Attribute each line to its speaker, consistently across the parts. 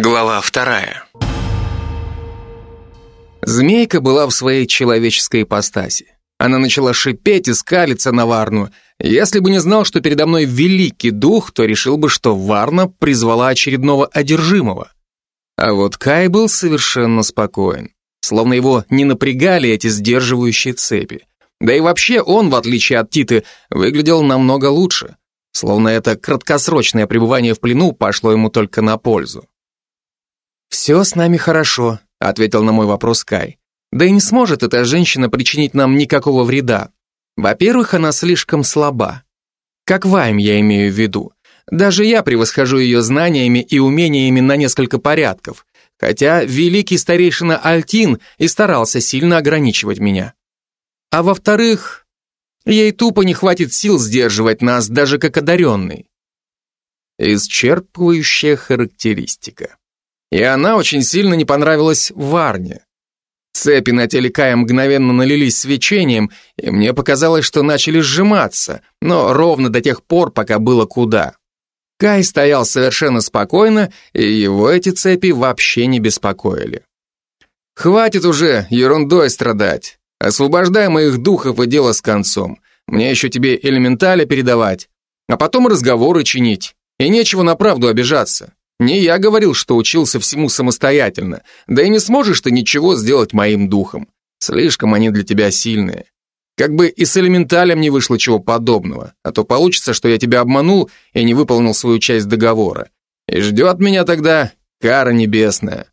Speaker 1: Глава вторая.
Speaker 2: Змейка была в своей человеческой ипостаси. Она начала шипеть и скалиться на Варну. Если бы не знал, что передо мной великий дух, то решил бы, что Варна призвала очередного одержимого. А вот Кай был совершенно спокоен. Словно его не напрягали эти сдерживающие цепи. Да и вообще он, в отличие от Титы, выглядел намного лучше. Словно это краткосрочное пребывание в плену пошло ему только на пользу. «Все с нами хорошо», — ответил на мой вопрос Кай. «Да и не сможет эта женщина причинить нам никакого вреда. Во-первых, она слишком слаба. Как Вайм я имею в виду. Даже я превосхожу ее знаниями и умениями на несколько порядков, хотя великий старейшина Альтин и старался сильно ограничивать меня. А во-вторых, ей тупо не хватит сил сдерживать нас, даже как одаренный. Исчерпывающая характеристика. И она очень сильно не понравилась Варне. Цепи на теле Кая мгновенно налились свечением, и мне показалось, что начали сжиматься, но ровно до тех пор, пока было куда. Кай стоял совершенно спокойно, и его эти цепи вообще не беспокоили. «Хватит уже ерундой страдать. Освобождай моих духов и дело с концом. Мне еще тебе элементаля передавать, а потом разговоры чинить. И нечего на правду обижаться. Не я говорил, что учился всему самостоятельно, да и не сможешь ты ничего сделать моим духом. Слишком они для тебя сильные. Как бы и с элементалем не вышло чего подобного, а то получится, что я тебя обманул и не выполнил свою часть договора. И ждет меня тогда кара небесная.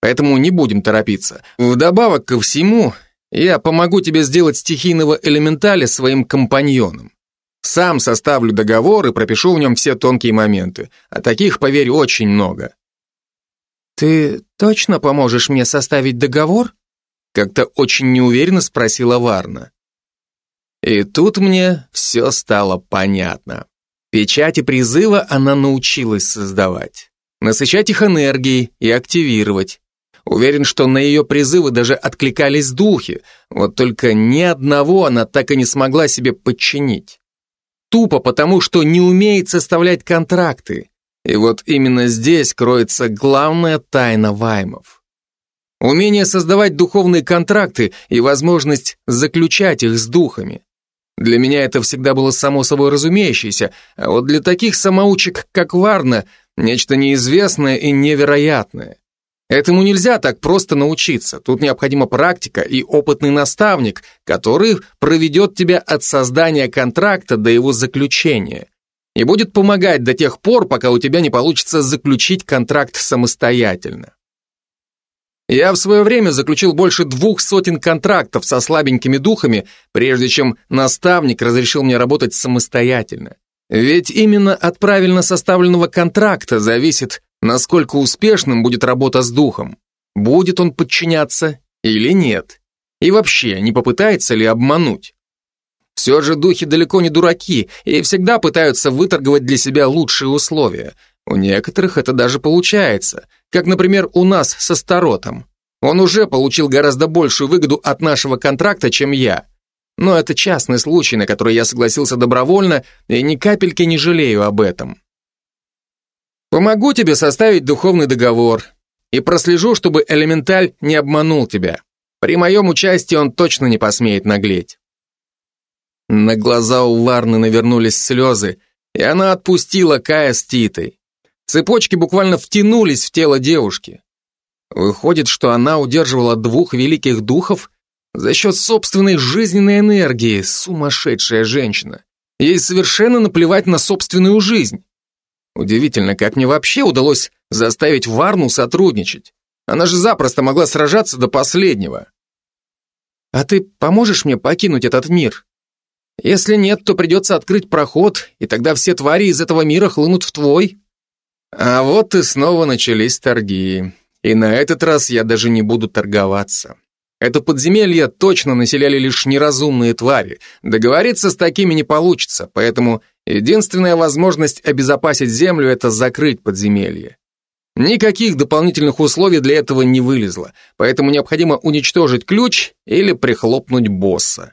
Speaker 2: Поэтому не будем торопиться. Вдобавок ко всему, я помогу тебе сделать стихийного элементаля своим компаньоном. Сам составлю договор и пропишу в нем все тонкие моменты. А таких, поверь, очень много. Ты точно поможешь мне составить договор? Как-то очень неуверенно спросила Варна. И тут мне все стало понятно. Печати призыва она научилась создавать. Насыщать их энергией и активировать. Уверен, что на ее призывы даже откликались духи, вот только ни одного она так и не смогла себе подчинить. Тупо потому, что не умеет составлять контракты. И вот именно здесь кроется главная тайна ваймов. Умение создавать духовные контракты и возможность заключать их с духами. Для меня это всегда было само собой разумеющееся, а вот для таких самоучек, как Варна, нечто неизвестное и невероятное. Этому нельзя так просто научиться. Тут необходима практика и опытный наставник, который проведет тебя от создания контракта до его заключения. И будет помогать до тех пор, пока у тебя не получится заключить контракт самостоятельно. Я в свое время заключил больше двух сотен контрактов со слабенькими духами, прежде чем наставник разрешил мне работать самостоятельно. Ведь именно от правильно составленного контракта зависит, насколько успешным будет работа с духом, будет он подчиняться или нет, и вообще не попытается ли обмануть. Все же духи далеко не дураки и всегда пытаются выторговать для себя лучшие условия. У некоторых это даже получается, как, например, у нас со Старотом. Он уже получил гораздо большую выгоду от нашего контракта, чем я. Но это частный случай, на который я согласился добровольно и ни капельки не жалею об этом. Помогу тебе составить духовный договор и прослежу, чтобы элементаль не обманул тебя. При моем участии он точно не посмеет наглеть. На глаза у Варны навернулись слезы, и она отпустила Кая с Титой. Цепочки буквально втянулись в тело девушки. Выходит, что она удерживала двух великих духов за счет собственной жизненной энергии, сумасшедшая женщина. Ей совершенно наплевать на собственную жизнь. Удивительно, как мне вообще удалось заставить Варну сотрудничать. Она же запросто могла сражаться до последнего. А ты поможешь мне покинуть этот мир? Если нет, то придется открыть проход, и тогда все твари из этого мира хлынут в твой. А вот и снова начались торги. И на этот раз я даже не буду торговаться. Это подземелье точно населяли лишь неразумные твари. Договориться с такими не получится, поэтому Единственная возможность обезопасить землю – это закрыть подземелье. Никаких дополнительных условий для этого не вылезло, поэтому необходимо уничтожить ключ или прихлопнуть босса.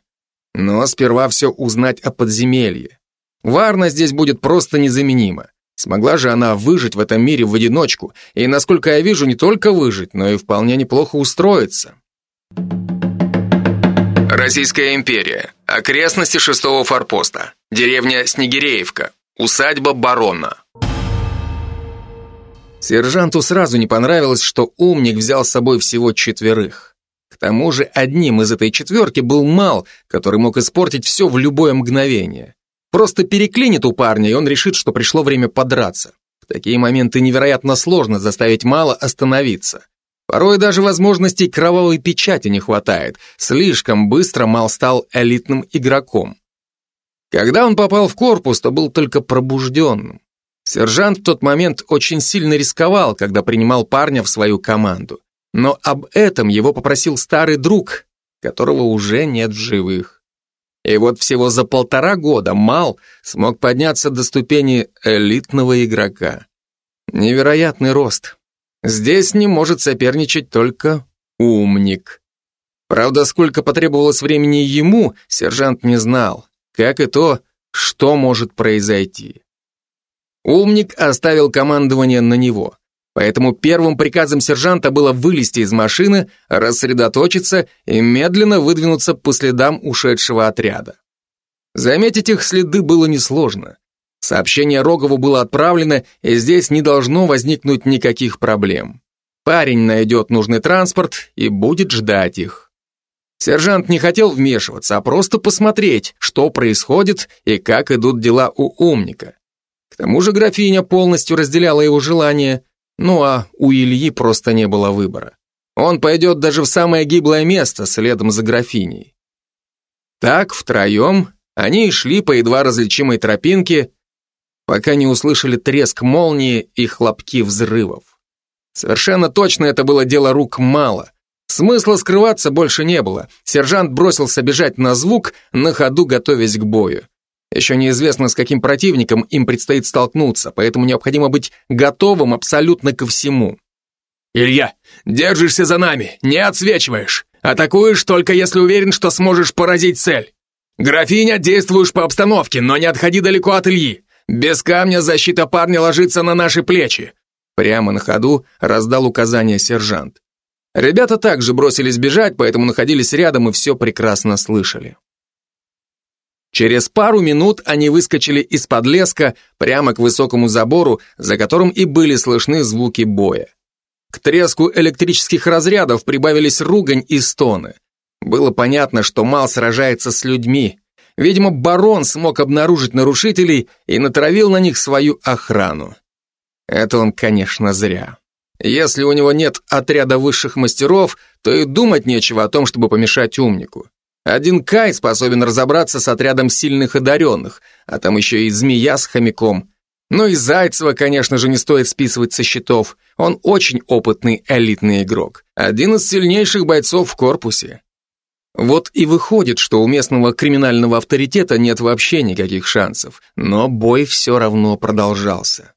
Speaker 2: Но сперва все узнать о подземелье. Варна здесь будет просто незаменима. Смогла же она выжить в этом мире в одиночку, и, насколько я вижу, не только выжить, но и вполне неплохо устроиться.
Speaker 1: Российская империя. Окрестности шестого форпоста. Деревня Снегиреевка. Усадьба барона.
Speaker 2: Сержанту сразу не понравилось, что умник взял с собой всего четверых. К тому же одним из этой четверки был Мал, который мог испортить все в любое мгновение. Просто переклинит у парня, и он решит, что пришло время подраться. В такие моменты невероятно сложно заставить Мала остановиться. Порой даже возможностей кровавой печати не хватает. Слишком быстро Мал стал элитным игроком. Когда он попал в корпус, то был только пробужденным. Сержант в тот момент очень сильно рисковал, когда принимал парня в свою команду. Но об этом его попросил старый друг, которого уже нет в живых. И вот всего за полтора года Мал смог подняться до ступени элитного игрока. Невероятный рост. Здесь не может соперничать только умник. Правда, сколько потребовалось времени ему, сержант не знал, как и то, что может произойти. Умник оставил командование на него. Поэтому первым приказом сержанта было вылезти из машины, рассредоточиться и медленно выдвинуться по следам ушедшего отряда. Заметить их следы было несложно. Сообщение Рогову было отправлено, и здесь не должно возникнуть никаких проблем. Парень найдет нужный транспорт и будет ждать их. Сержант не хотел вмешиваться, а просто посмотреть, что происходит и как идут дела у умника. К тому же графиня полностью разделяла его желание, ну а у Ильи просто не было выбора. Он пойдет даже в самое гиблое место следом за графиней. Так, втроем, они шли по едва различимой тропинке, пока не услышали треск молнии и хлопки взрывов. Совершенно точно это было дело рук мало. Смысла скрываться больше не было. Сержант бросился бежать на звук, на ходу готовясь к бою. Еще неизвестно, с каким противником им предстоит столкнуться, поэтому необходимо быть готовым абсолютно ко всему.
Speaker 1: «Илья, держишься за нами, не отсвечиваешь. Атакуешь только если уверен, что сможешь поразить цель. Графиня, действуешь по обстановке, но не отходи далеко от Ильи. Без камня защита парня ложится на наши плечи».
Speaker 2: Прямо на ходу раздал указание сержант. Ребята также бросились бежать, поэтому находились рядом и все прекрасно слышали. Через пару минут они выскочили из-под леска прямо к высокому забору, за которым и были слышны звуки боя. К треску электрических разрядов прибавились ругань и стоны. Было понятно, что Мал сражается с людьми. Видимо, барон смог обнаружить нарушителей и натравил на них свою охрану. Это он, конечно, зря. Если у него нет отряда высших мастеров, то и думать нечего о том, чтобы помешать умнику. Один Кай способен разобраться с отрядом сильных одаренных, а там еще и змея с хомяком. Ну и Зайцева, конечно же, не стоит списывать со счетов. Он очень опытный элитный игрок. Один из сильнейших бойцов в корпусе. Вот и выходит, что у местного криминального авторитета нет вообще никаких шансов. Но бой все равно продолжался.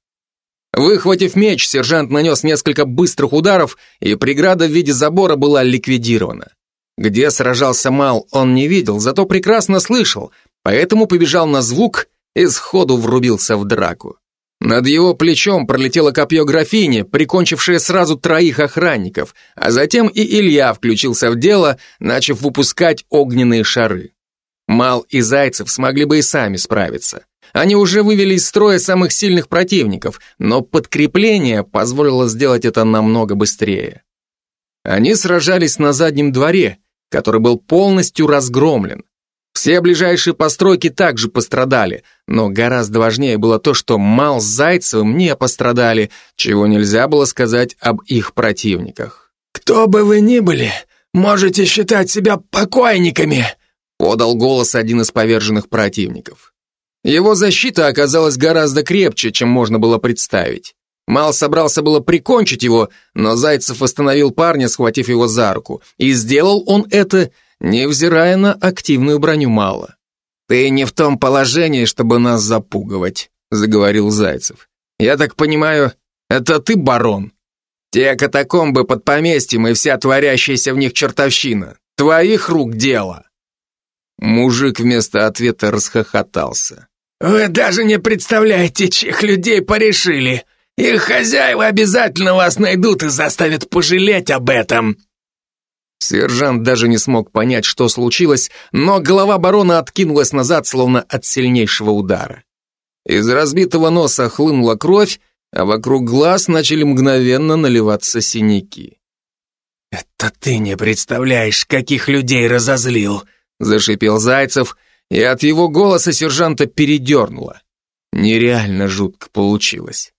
Speaker 2: Выхватив меч, сержант нанес несколько быстрых ударов, и преграда в виде забора была ликвидирована. Где сражался Мал, он не видел, зато прекрасно слышал, поэтому побежал на звук и сходу врубился в драку. Над его плечом пролетело копье графини, прикончившее сразу троих охранников, а затем и Илья включился в дело, начав выпускать огненные шары. Мал и Зайцев смогли бы и сами справиться. Они уже вывели из строя самых сильных противников, но подкрепление позволило сделать это намного быстрее. Они сражались на заднем дворе, который был полностью разгромлен. Все ближайшие постройки также пострадали, но гораздо важнее было то, что Мал с Зайцевым не пострадали, чего нельзя было сказать об их противниках.
Speaker 3: «Кто бы вы ни были, можете считать себя покойниками»,
Speaker 2: подал голос один из поверженных противников. Его защита оказалась гораздо крепче, чем можно было представить. Мал собрался было прикончить его, но Зайцев остановил парня, схватив его за руку. И сделал он это, невзирая на активную броню Мала. «Ты не в том положении, чтобы нас запугивать», заговорил Зайцев. «Я так понимаю, это ты барон? Те катакомбы под поместьем и вся творящаяся в них чертовщина. Твоих рук дело». Мужик вместо ответа расхохотался.
Speaker 3: Вы даже не представляете, чьих людей порешили. Их хозяева обязательно вас найдут и заставят пожалеть об этом.
Speaker 2: Сержант даже не смог понять, что случилось, но голова барона откинулась назад, словно от сильнейшего удара. Из разбитого носа хлынула кровь, а вокруг глаз начали мгновенно наливаться синяки.
Speaker 3: «Это ты не представляешь, каких людей разозлил!»
Speaker 2: Зашипел Зайцев, и от его голоса сержанта передернуло. Нереально жутко получилось.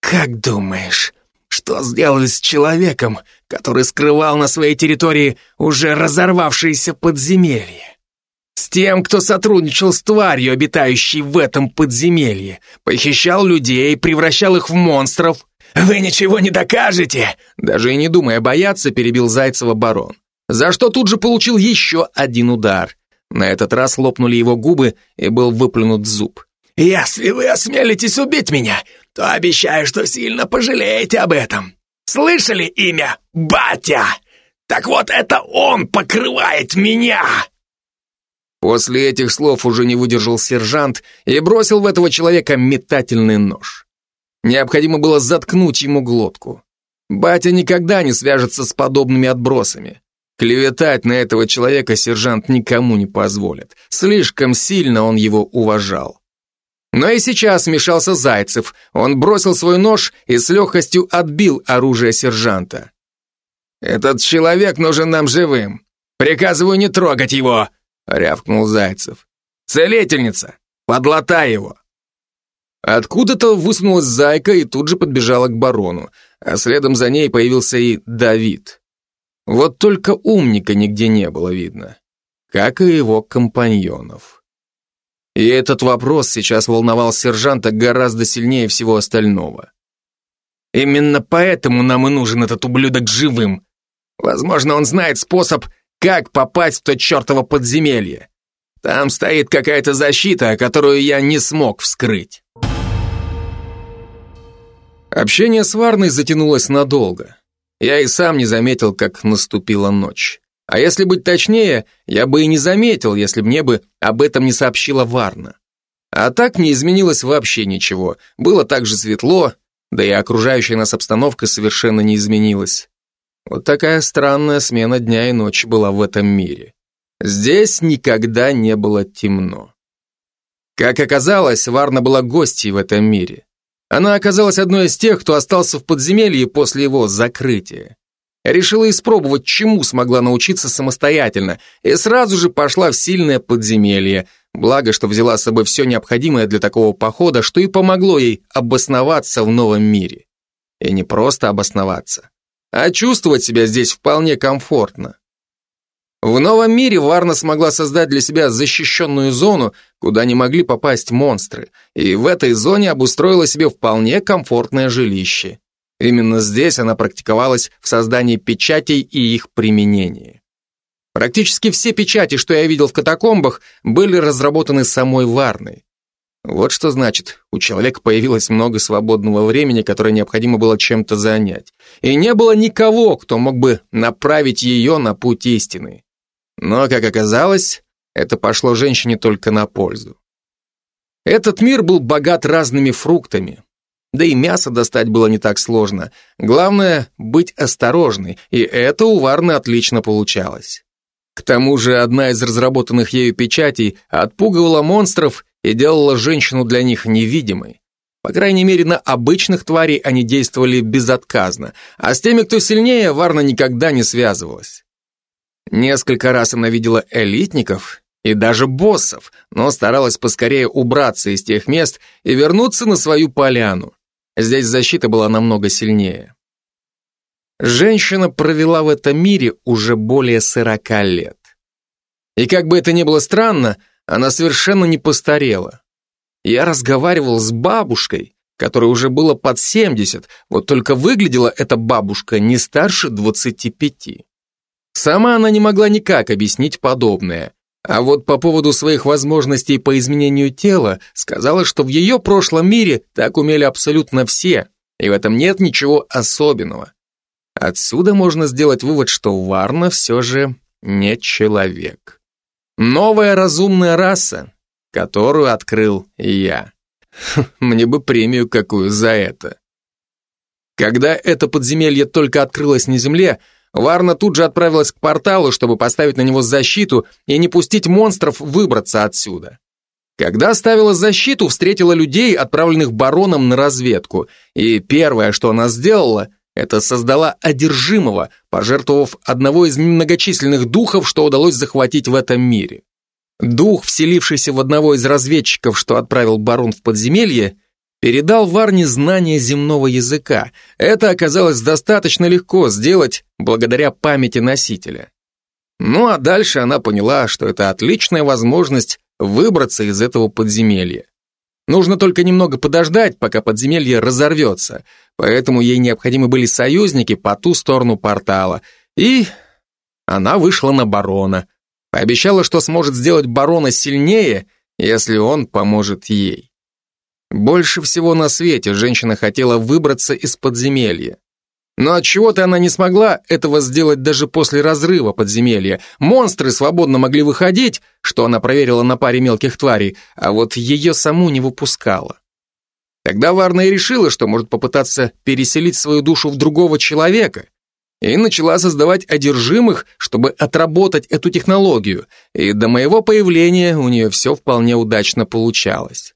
Speaker 3: «Как думаешь, что сделали с человеком, который скрывал на своей территории уже разорвавшееся подземелье? С тем, кто сотрудничал с тварью, обитающей в этом подземелье, похищал людей, превращал их в монстров. Вы ничего не докажете!»
Speaker 2: Даже и не думая бояться, перебил Зайцева барон. За что тут же получил еще один удар. На этот раз лопнули его губы и был выплюнут зуб.
Speaker 3: «Если вы осмелитесь убить меня, то обещаю, что сильно пожалеете об этом. Слышали имя Батя? Так вот это он покрывает меня!»
Speaker 2: После этих слов уже не выдержал сержант и бросил в этого человека метательный нож. Необходимо было заткнуть ему глотку. Батя никогда не свяжется с подобными отбросами. Клеветать на этого человека сержант никому не позволит. Слишком сильно он его уважал. Но и сейчас вмешался Зайцев. Он бросил свой нож и с легкостью отбил оружие сержанта. «Этот человек нужен нам живым. Приказываю не трогать его!» — рявкнул Зайцев. «Целительница! Подлатай его!» Откуда-то высунулась зайка и тут же подбежала к барону, а следом за ней появился и Давид. Вот только умника нигде не было видно, как и его компаньонов. И этот вопрос сейчас волновал сержанта гораздо сильнее всего остального. Именно поэтому нам и нужен этот ублюдок живым. Возможно, он знает способ, как попасть в то чертово подземелье? Там стоит какая-то защита, которую я не смог вскрыть. Общение с Варной затянулось надолго. Я и сам не заметил, как наступила ночь. А если быть точнее, я бы и не заметил, если бы мне бы об этом не сообщила Варна. А так не изменилось вообще ничего. Было так же светло, да и окружающая нас обстановка совершенно не изменилась. Вот такая странная смена дня и ночи была в этом мире. Здесь никогда не было темно. Как оказалось, Варна была гостьей в этом мире. Она оказалась одной из тех, кто остался в подземелье после его закрытия. Решила испробовать, чему смогла научиться самостоятельно, и сразу же пошла в сильное подземелье, благо, что взяла с собой все необходимое для такого похода, что и помогло ей обосноваться в новом мире. И не просто обосноваться, а чувствовать себя здесь вполне комфортно. В новом мире Варна смогла создать для себя защищенную зону, куда не могли попасть монстры, и в этой зоне обустроила себе вполне комфортное жилище. Именно здесь она практиковалась в создании печатей и их применении. Практически все печати, что я видел в катакомбах, были разработаны самой Варной. Вот что значит, у человека появилось много свободного времени, которое необходимо было чем-то занять. И не было никого, кто мог бы направить ее на путь истины. Но, как оказалось, это пошло женщине только на пользу. Этот мир был богат разными фруктами. Да и мясо достать было не так сложно. Главное — быть осторожной, и это у Варны отлично получалось. К тому же одна из разработанных ею печатей отпугивала монстров и делала женщину для них невидимой. По крайней мере, на обычных тварей они действовали безотказно, а с теми, кто сильнее, Варна никогда не связывалась. Несколько раз она видела элитников и даже боссов, но старалась поскорее убраться из тех мест и вернуться на свою поляну. Здесь защита была намного сильнее. Женщина провела в этом мире уже более сорока лет. И как бы это ни было странно, она совершенно не постарела. Я разговаривал с бабушкой, которой уже было под 70, вот только выглядела эта бабушка не старше 25. Сама она не могла никак объяснить подобное. А вот по поводу своих возможностей по изменению тела сказала, что в ее прошлом мире так умели абсолютно все, и в этом нет ничего особенного. Отсюда можно сделать вывод, что Варна все же не человек. Новая разумная раса. которую открыл я. Мне бы премию какую за это. Когда это подземелье только открылось на земле, Варна тут же отправилась к порталу, чтобы поставить на него защиту и не пустить монстров выбраться отсюда. Когда ставила защиту, встретила людей, отправленных бароном на разведку, и первое, что она сделала, это создала одержимого, пожертвовав одного из многочисленных духов, что удалось захватить в этом мире. Дух, вселившийся в одного из разведчиков, что отправил барон в подземелье, передал Варне знание земного языка. Это оказалось достаточно легко сделать благодаря памяти носителя. Ну а дальше она поняла, что это отличная возможность выбраться из этого подземелья. Нужно только немного подождать, пока подземелье разорвется, поэтому ей необходимы были союзники по ту сторону портала. И она вышла на барона, пообещала, что сможет сделать барона сильнее, если он поможет ей. Больше всего на свете женщина хотела выбраться из подземелья. Но от чего то она не смогла этого сделать даже после разрыва подземелья. Монстры свободно могли выходить, что она проверила на паре мелких тварей, а вот ее саму не выпускала. Тогда Варна и решила, что может попытаться переселить свою душу в другого человека, и начала создавать одержимых, чтобы отработать эту технологию, и до моего появления у нее все вполне удачно получалось.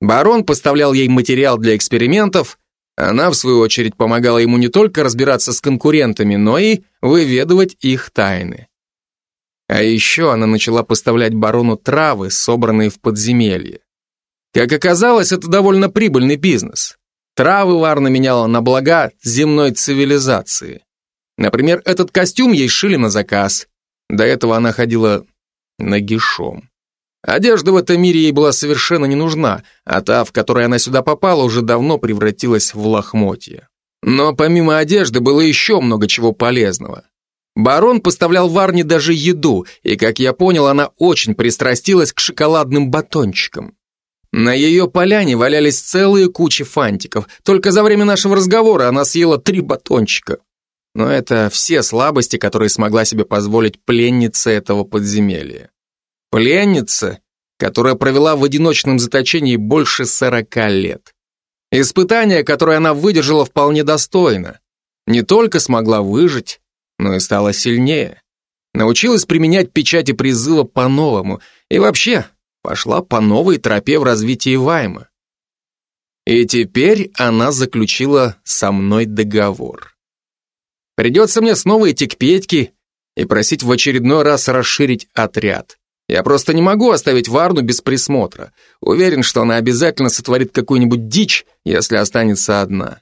Speaker 2: Барон поставлял ей материал для экспериментов, она, в свою очередь, помогала ему не только разбираться с конкурентами, но и выведывать их тайны. А еще она начала поставлять барону травы, собранные в подземелье. Как оказалось, это довольно прибыльный бизнес. Травы Варна меняла на блага земной цивилизации. Например, этот костюм ей шили на заказ. До этого она ходила нагишом. Одежда в этом мире ей была совершенно не нужна, а та, в которой она сюда попала, уже давно превратилась в лохмотье. Но помимо одежды было еще много чего полезного. Барон поставлял Варне даже еду, и, как я понял, она очень пристрастилась к шоколадным батончикам. На ее поляне валялись целые кучи фантиков. Только за время нашего разговора она съела три батончика. Но это все слабости, которые смогла себе позволить пленница этого подземелья. Пленница, которая провела в одиночном заточении больше сорока лет. Испытание, которое она выдержала вполне достойно. Не только смогла выжить, но и стала сильнее. Научилась применять печати призыва по-новому и вообще пошла по новой тропе в развитии Вайма. И теперь она заключила со мной договор. Придется мне снова идти к Петьке и просить в очередной раз расширить отряд. Я просто не могу оставить Варну без присмотра. Уверен, что она обязательно сотворит какую-нибудь дичь, если останется одна.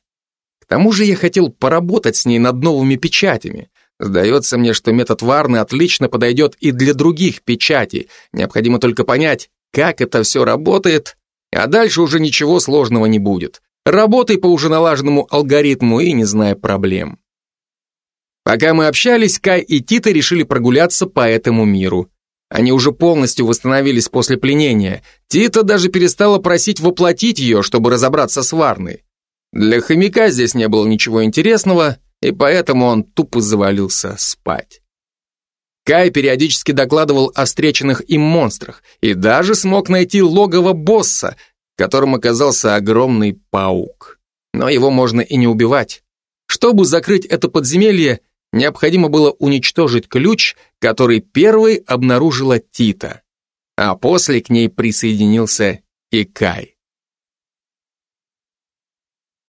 Speaker 2: К тому же я хотел поработать с ней над новыми печатями. Сдается мне, что метод Варны отлично подойдет и для других печатей. Необходимо только понять, как это все работает, а дальше уже ничего сложного не будет. Работай по уже налаженному алгоритму и не зная проблем. Пока мы общались, Кай и Тита решили прогуляться по этому миру. Они уже полностью восстановились после пленения. Тита даже перестала просить воплотить ее, чтобы разобраться с Варной. Для хомяка здесь не было ничего интересного, и поэтому он тупо завалился спать. Кай периодически докладывал о встреченных им монстрах и даже смог найти логово босса, которым оказался огромный паук. Но его можно и не убивать. Чтобы закрыть это подземелье, необходимо было уничтожить ключ, который первый обнаружила Тита, а после к ней присоединился и Кай.